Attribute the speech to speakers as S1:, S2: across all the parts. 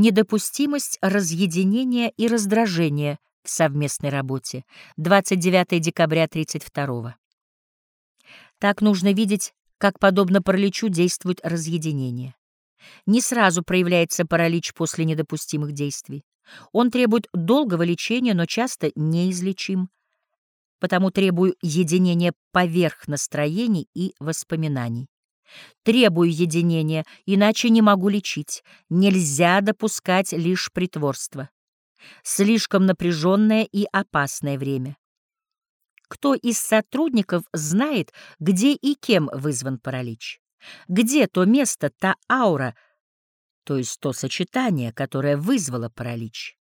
S1: Недопустимость разъединения и раздражения в совместной работе. 29 декабря 32 Так нужно видеть, как, подобно параличу, действует разъединение. Не сразу проявляется паралич после недопустимых действий. Он требует долгого лечения, но часто неизлечим. Потому требую единения поверх настроений и воспоминаний. Требую единения, иначе не могу лечить. Нельзя допускать лишь притворство. Слишком напряженное и опасное время. Кто из сотрудников знает, где и кем вызван паралич? Где то место, та аура, то есть то сочетание, которое вызвало паралич?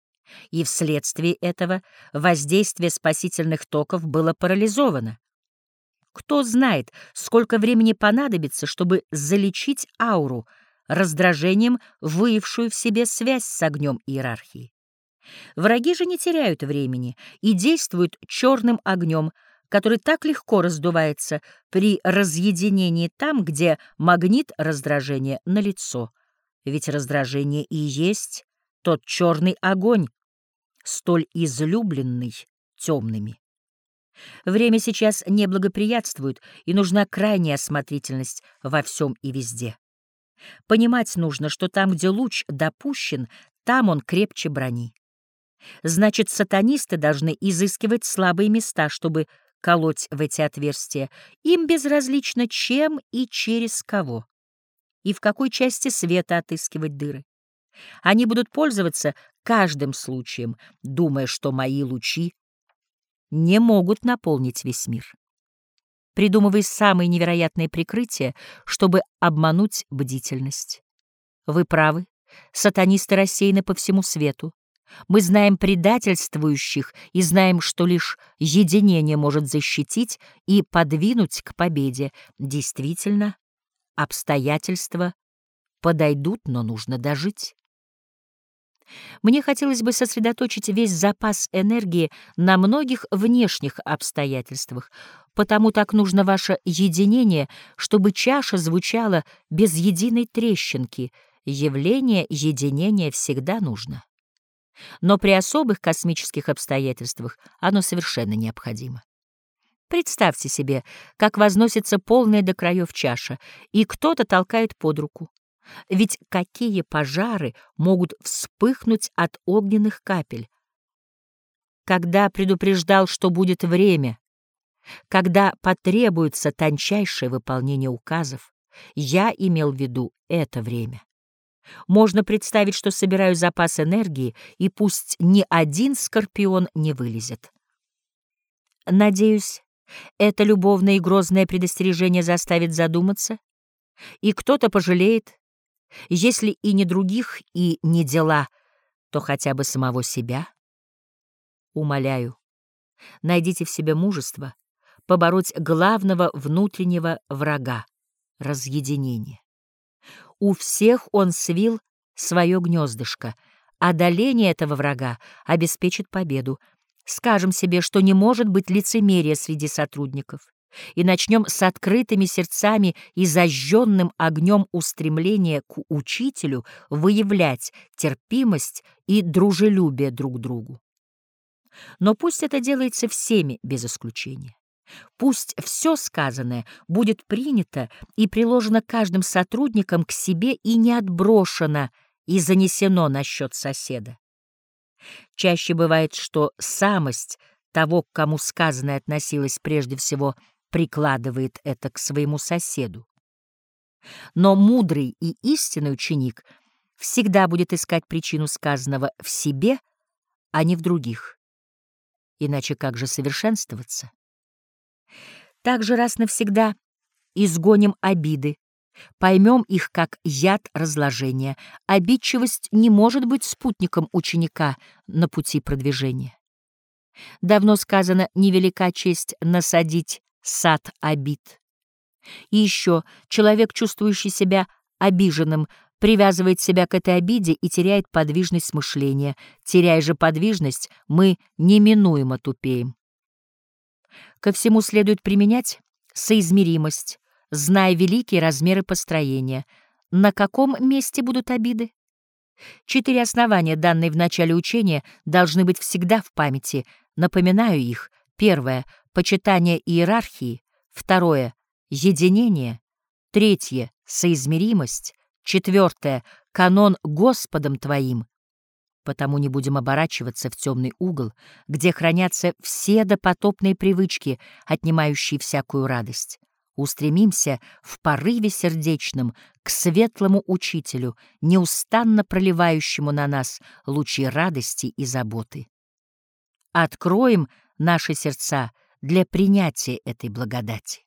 S1: И вследствие этого воздействие спасительных токов было парализовано. Кто знает, сколько времени понадобится, чтобы залечить ауру, раздражением выявшую в себе связь с огнем иерархии. Враги же не теряют времени и действуют черным огнем, который так легко раздувается при разъединении там, где магнит раздражения налицо. Ведь раздражение и есть тот черный огонь, столь излюбленный темными. Время сейчас не благоприятствует, и нужна крайняя осмотрительность во всем и везде. Понимать нужно, что там, где луч допущен, там он крепче брони. Значит, сатанисты должны изыскивать слабые места, чтобы колоть в эти отверстия. Им безразлично, чем и через кого. И в какой части света отыскивать дыры. Они будут пользоваться каждым случаем, думая, что мои лучи не могут наполнить весь мир. Придумывай самые невероятные прикрытия, чтобы обмануть бдительность. Вы правы, сатанисты рассеяны по всему свету. Мы знаем предательствующих и знаем, что лишь единение может защитить и подвинуть к победе. Действительно, обстоятельства подойдут, но нужно дожить. Мне хотелось бы сосредоточить весь запас энергии на многих внешних обстоятельствах, потому так нужно ваше единение, чтобы чаша звучала без единой трещинки. Явление единения всегда нужно. Но при особых космических обстоятельствах оно совершенно необходимо. Представьте себе, как возносится полная до краев чаша, и кто-то толкает под руку. Ведь какие пожары могут вспыхнуть от огненных капель? Когда предупреждал, что будет время, когда потребуется тончайшее выполнение указов, я имел в виду это время. Можно представить, что собираю запас энергии, и пусть ни один скорпион не вылезет. Надеюсь, это любовное и грозное предостережение заставит задуматься, и кто-то пожалеет, если и не других, и не дела, то хотя бы самого себя. Умоляю, найдите в себе мужество побороть главного внутреннего врага — разъединение. У всех он свил свое гнездышко. Одоление этого врага обеспечит победу. Скажем себе, что не может быть лицемерия среди сотрудников и начнем с открытыми сердцами и зажженным огнем устремления к учителю выявлять терпимость и дружелюбие друг другу. Но пусть это делается всеми без исключения. Пусть все сказанное будет принято и приложено каждым сотрудником к себе и не отброшено и занесено на счет соседа. Чаще бывает, что самость того, к кому сказанное относилось прежде всего – прикладывает это к своему соседу. Но мудрый и истинный ученик всегда будет искать причину сказанного в себе, а не в других. Иначе как же совершенствоваться? Так же раз навсегда изгоним обиды, поймем их как яд разложения. Обидчивость не может быть спутником ученика на пути продвижения. Давно сказано, невелика честь насадить сад обид. И еще человек, чувствующий себя обиженным, привязывает себя к этой обиде и теряет подвижность мышления. Теряя же подвижность, мы неминуемо тупеем. Ко всему следует применять соизмеримость, зная великие размеры построения. На каком месте будут обиды? Четыре основания, данные в начале учения, должны быть всегда в памяти. Напоминаю их. Первое — почитание иерархии. Второе — единение. Третье — соизмеримость. Четвертое — канон Господом Твоим. Потому не будем оборачиваться в темный угол, где хранятся все допотопные привычки, отнимающие всякую радость. Устремимся в порыве сердечном к светлому учителю, неустанно проливающему на нас лучи радости и заботы. Откроем наши сердца для принятия этой благодати.